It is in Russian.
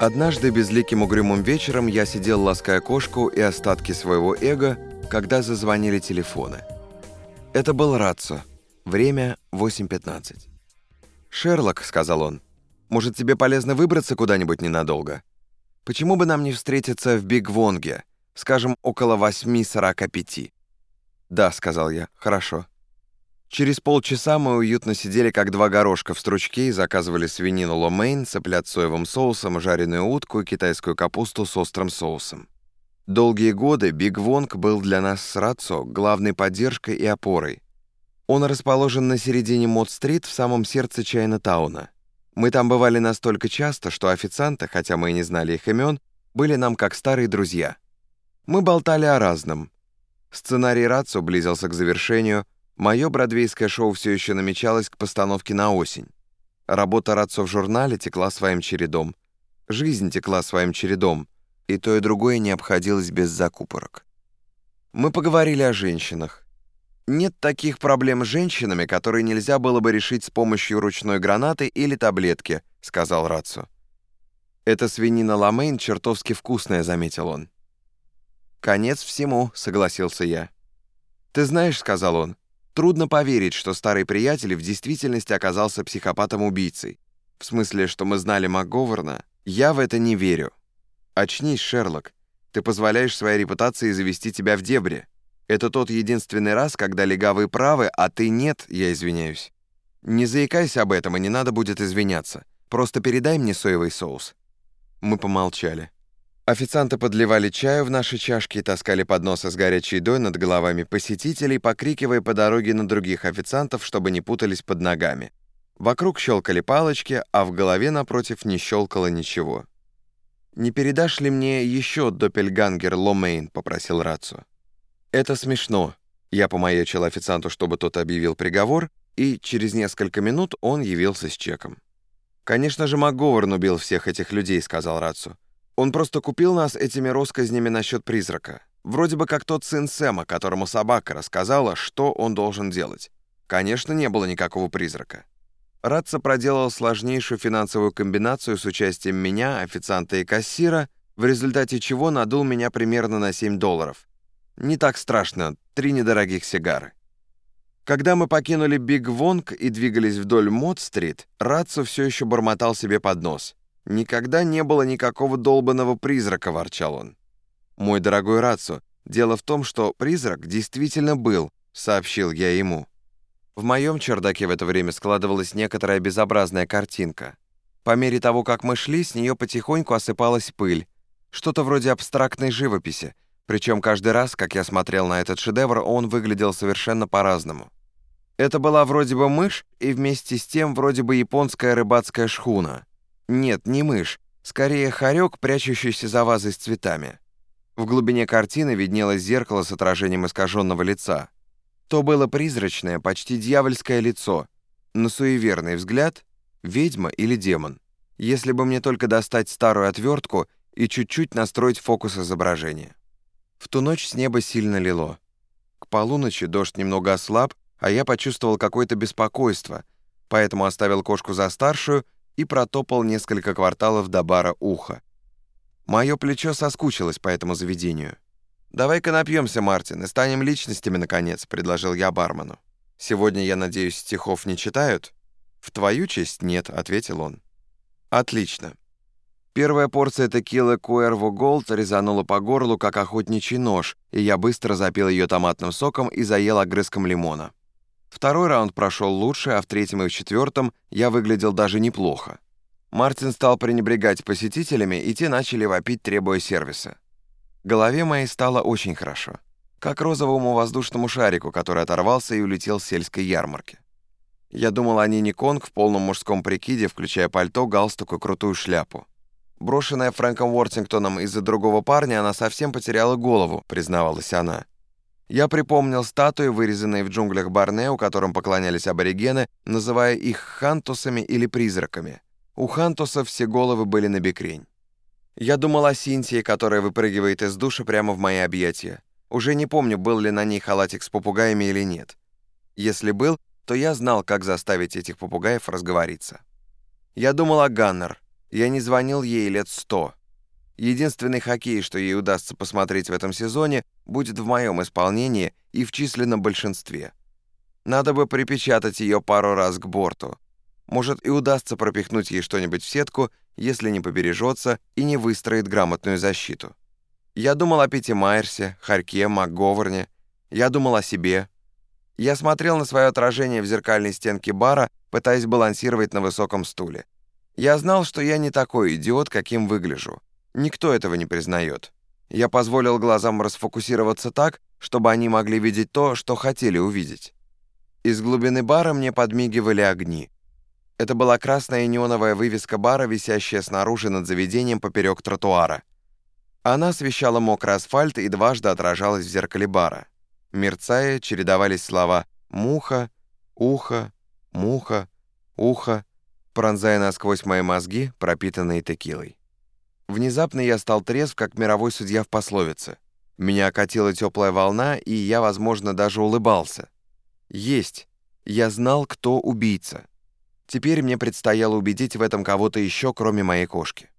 Однажды безликим угрюмым вечером я сидел, лаская кошку и остатки своего эго, когда зазвонили телефоны. Это был Рацо. Время 8.15. «Шерлок», — сказал он, — «может, тебе полезно выбраться куда-нибудь ненадолго? Почему бы нам не встретиться в Биг-Вонге, скажем, около 8.45?» «Да», — сказал я, — «хорошо». Через полчаса мы уютно сидели, как два горошка в стручке, и заказывали свинину ломейн, цыплят соевым соусом, жареную утку и китайскую капусту с острым соусом. Долгие годы Биг Вонг был для нас с Рацо главной поддержкой и опорой. Он расположен на середине Мод-стрит в самом сердце Чайна-тауна. Мы там бывали настолько часто, что официанты, хотя мы и не знали их имен, были нам как старые друзья. Мы болтали о разном. Сценарий Рацо близился к завершению — Мое бродвейское шоу все еще намечалось к постановке на осень. Работа Рацо в журнале текла своим чередом. Жизнь текла своим чередом, и то и другое не обходилось без закупорок. Мы поговорили о женщинах. Нет таких проблем с женщинами, которые нельзя было бы решить с помощью ручной гранаты или таблетки, сказал Рацо. «Эта свинина ламейн чертовски вкусная», — заметил он. «Конец всему», — согласился я. «Ты знаешь», — сказал он, Трудно поверить, что старый приятель в действительности оказался психопатом-убийцей. В смысле, что мы знали МакГоверна, я в это не верю. Очнись, Шерлок. Ты позволяешь своей репутации завести тебя в дебри. Это тот единственный раз, когда легавые правы, а ты нет, я извиняюсь. Не заикайся об этом, и не надо будет извиняться. Просто передай мне соевый соус». Мы помолчали. Официанты подливали чаю в наши чашки и таскали подносы с горячей едой над головами посетителей, покрикивая по дороге на других официантов, чтобы не путались под ногами. Вокруг щелкали палочки, а в голове напротив не щелкало ничего. «Не передашь ли мне еще доппельгангер Ломейн?» — попросил Рацу. «Это смешно». Я помаячил официанту, чтобы тот объявил приговор, и через несколько минут он явился с чеком. «Конечно же, МакГоверн убил всех этих людей», — сказал Рацу. Он просто купил нас этими россказнями насчет призрака. Вроде бы как тот сын Сэма, которому собака рассказала, что он должен делать. Конечно, не было никакого призрака. Ратца проделал сложнейшую финансовую комбинацию с участием меня, официанта и кассира, в результате чего надул меня примерно на 7 долларов. Не так страшно, три недорогих сигары. Когда мы покинули Биг Вонг и двигались вдоль Мод-стрит, Ратцо все еще бормотал себе под нос. «Никогда не было никакого долбанного призрака», — ворчал он. «Мой дорогой Рацу, дело в том, что призрак действительно был», — сообщил я ему. В моем чердаке в это время складывалась некоторая безобразная картинка. По мере того, как мы шли, с нее потихоньку осыпалась пыль, что-то вроде абстрактной живописи, причем каждый раз, как я смотрел на этот шедевр, он выглядел совершенно по-разному. Это была вроде бы мышь и вместе с тем вроде бы японская рыбацкая шхуна. Нет, не мышь, скорее хорек, прячущийся за вазой с цветами. В глубине картины виднелось зеркало с отражением искаженного лица. То было призрачное, почти дьявольское лицо. На суеверный взгляд — ведьма или демон. Если бы мне только достать старую отвертку и чуть-чуть настроить фокус изображения. В ту ночь с неба сильно лило. К полуночи дождь немного ослаб, а я почувствовал какое-то беспокойство, поэтому оставил кошку за старшую и протопал несколько кварталов до бара «Ухо». Мое плечо соскучилось по этому заведению. «Давай-ка напьемся, Мартин, и станем личностями, наконец», — предложил я бармену. «Сегодня, я надеюсь, стихов не читают?» «В твою честь нет», — ответил он. «Отлично». Первая порция текилы Куэрво Голд резанула по горлу, как охотничий нож, и я быстро запил ее томатным соком и заел огрызком лимона. Второй раунд прошел лучше, а в третьем и в четвертом я выглядел даже неплохо. Мартин стал пренебрегать посетителями, и те начали вопить, требуя сервиса. Голове моей стало очень хорошо. Как розовому воздушному шарику, который оторвался и улетел с сельской ярмарки. Я думал о Нине Конг в полном мужском прикиде, включая пальто, галстук и крутую шляпу. Брошенная Фрэнком Уортингтоном из-за другого парня, она совсем потеряла голову, признавалась она. Я припомнил статуи, вырезанные в джунглях Борнео, которым поклонялись аборигены, называя их хантусами или призраками. У хантусов все головы были на бекрень. Я думал о Синтии, которая выпрыгивает из душа прямо в мои объятия. Уже не помню, был ли на ней халатик с попугаями или нет. Если был, то я знал, как заставить этих попугаев разговориться. Я думал о Ганнер. Я не звонил ей лет сто. Единственный хоккей, что ей удастся посмотреть в этом сезоне, будет в моем исполнении и в численном большинстве. Надо бы припечатать ее пару раз к борту. Может, и удастся пропихнуть ей что-нибудь в сетку, если не побережется и не выстроит грамотную защиту. Я думал о Пете Майерсе, Харьке, МакГоварне. Я думал о себе. Я смотрел на свое отражение в зеркальной стенке бара, пытаясь балансировать на высоком стуле. Я знал, что я не такой идиот, каким выгляжу. Никто этого не признает. Я позволил глазам расфокусироваться так, чтобы они могли видеть то, что хотели увидеть. Из глубины бара мне подмигивали огни. Это была красная неоновая вывеска бара, висящая снаружи над заведением поперек тротуара. Она освещала мокрый асфальт и дважды отражалась в зеркале бара. Мерцая, чередовались слова «муха», «ухо», «муха», «ухо», пронзая насквозь мои мозги, пропитанные текилой. Внезапно я стал трезв, как мировой судья в пословице. Меня окатила теплая волна, и я, возможно, даже улыбался. Есть. Я знал, кто убийца. Теперь мне предстояло убедить в этом кого-то еще, кроме моей кошки.